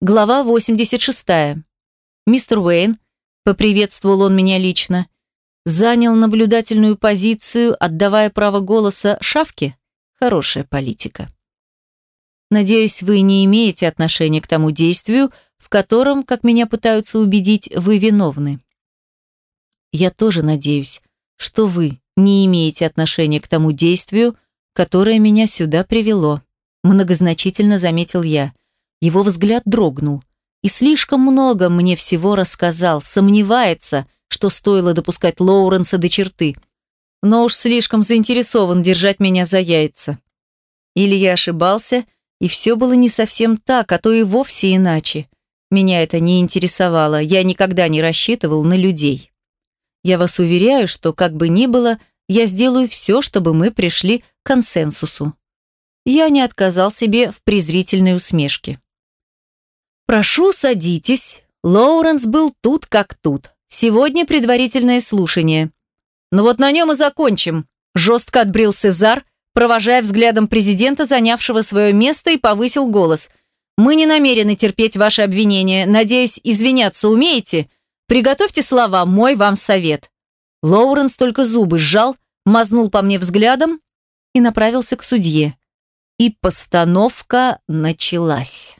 Глава 86. Мистер Уэйн, поприветствовал он меня лично, занял наблюдательную позицию, отдавая право голоса шавке. Хорошая политика. Надеюсь, вы не имеете отношения к тому действию, в котором, как меня пытаются убедить, вы виновны. Я тоже надеюсь, что вы не имеете отношения к тому действию, которое меня сюда привело, многозначительно заметил я. Его взгляд дрогнул. И слишком много мне всего рассказал, сомневается, что стоило допускать Лоуренса до черты. Но уж слишком заинтересован держать меня за яйца. Или я ошибался, и все было не совсем так, а то и вовсе иначе. Меня это не интересовало, я никогда не рассчитывал на людей. Я вас уверяю, что, как бы ни было, я сделаю все, чтобы мы пришли к консенсусу. Я не отказал себе в презрительной усмешке. «Прошу, садитесь. Лоуренс был тут как тут. Сегодня предварительное слушание. Ну вот на нем и закончим», – жестко отбрил Сезар, провожая взглядом президента, занявшего свое место, и повысил голос. «Мы не намерены терпеть ваши обвинения. Надеюсь, извиняться умеете? Приготовьте слова, мой вам совет». Лоуренс только зубы сжал, мазнул по мне взглядом и направился к судье. И постановка началась.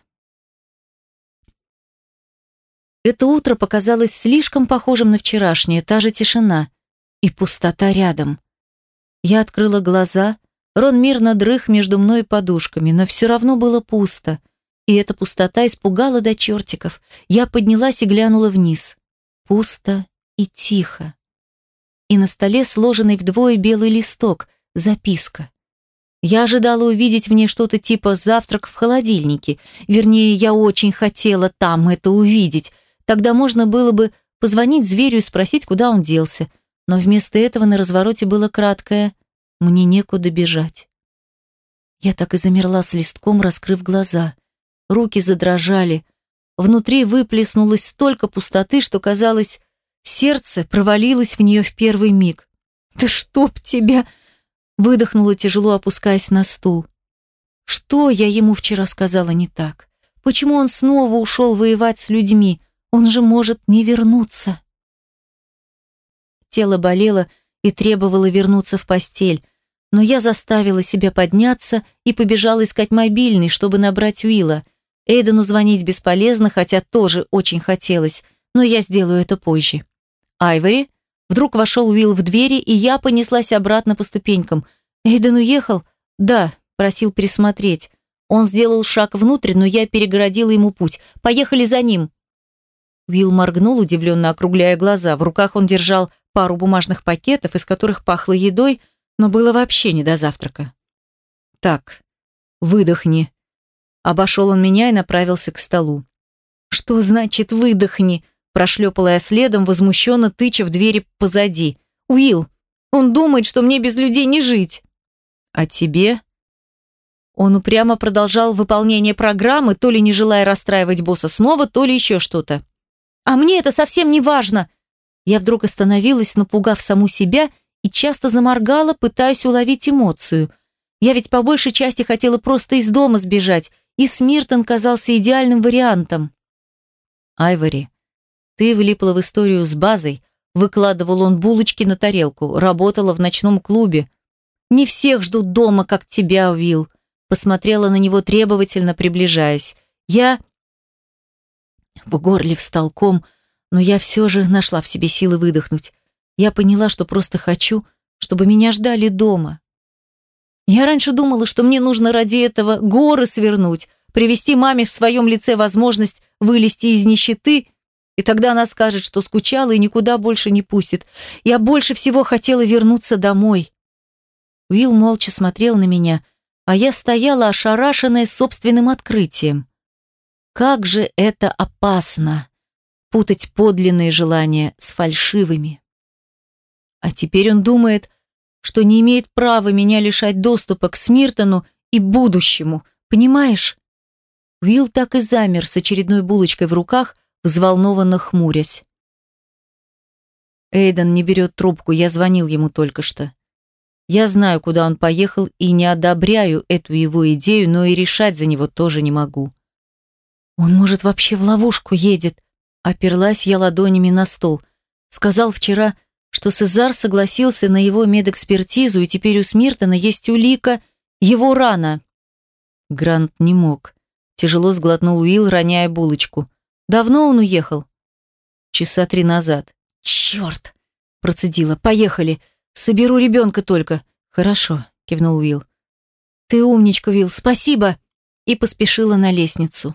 Это утро показалось слишком похожим на вчерашнее, та же тишина и пустота рядом. Я открыла глаза, Рон мирно дрых между мной и подушками, но все равно было пусто, и эта пустота испугала до чертиков. Я поднялась и глянула вниз. Пусто и тихо. И на столе сложенный вдвое белый листок, записка. Я ожидала увидеть в ней что-то типа «завтрак в холодильнике». Вернее, я очень хотела там это увидеть, Тогда можно было бы позвонить зверю и спросить, куда он делся. Но вместо этого на развороте было краткое «Мне некуда бежать». Я так и замерла с листком, раскрыв глаза. Руки задрожали. Внутри выплеснулось столько пустоты, что, казалось, сердце провалилось в нее в первый миг. «Да чтоб тебя!» Выдохнула, тяжело опускаясь на стул. Что я ему вчера сказала не так? Почему он снова ушел воевать с людьми? Он же может не вернуться. Тело болело и требовало вернуться в постель, но я заставила себя подняться и побежала искать мобильный, чтобы набрать Уилла. Эйдену звонить бесполезно, хотя тоже очень хотелось, но я сделаю это позже. Айвори. Вдруг вошел Уилл в двери, и я понеслась обратно по ступенькам. Эйден уехал? Да, просил присмотреть. Он сделал шаг внутрь, но я перегородила ему путь. Поехали за ним. Уилл моргнул, удивленно округляя глаза. В руках он держал пару бумажных пакетов, из которых пахло едой, но было вообще не до завтрака. «Так, выдохни». Обошел он меня и направился к столу. «Что значит «выдохни»?» Прошлепала я следом, возмущенно тыча в двери позади. «Уилл, он думает, что мне без людей не жить». «А тебе?» Он упрямо продолжал выполнение программы, то ли не желая расстраивать босса снова, то ли еще что-то. А мне это совсем не важно. Я вдруг остановилась, напугав саму себя, и часто заморгала, пытаясь уловить эмоцию. Я ведь по большей части хотела просто из дома сбежать, и Смиртон казался идеальным вариантом. Айвори, ты влипла в историю с базой, выкладывал он булочки на тарелку, работала в ночном клубе. Не всех ждут дома, как тебя, Уилл. Посмотрела на него требовательно, приближаясь. Я в горле встал ком, но я все же нашла в себе силы выдохнуть. Я поняла, что просто хочу, чтобы меня ждали дома. Я раньше думала, что мне нужно ради этого горы свернуть, привести маме в своем лице возможность вылезти из нищеты, и тогда она скажет, что скучала и никуда больше не пустит. Я больше всего хотела вернуться домой. Уилл молча смотрел на меня, а я стояла ошарашенная собственным открытием. Как же это опасно путать подлинные желания с фальшивыми. А теперь он думает, что не имеет права меня лишать доступа к Смиртону и будущему, понимаешь? Уилл так и замер с очередной булочкой в руках, взволнованно хмурясь. Эйден не берет трубку, я звонил ему только что. Я знаю, куда он поехал, и не одобряю эту его идею, но и решать за него тоже не могу. Он, может, вообще в ловушку едет. Оперлась я ладонями на стол. Сказал вчера, что Сезар согласился на его медэкспертизу, и теперь у Смиртона есть улика, его рана. Грант не мог. Тяжело сглотнул Уилл, роняя булочку. Давно он уехал? Часа три назад. Черт! Процедила. Поехали. Соберу ребенка только. Хорошо, кивнул Уилл. Ты умничка, Уилл, спасибо. И поспешила на лестницу.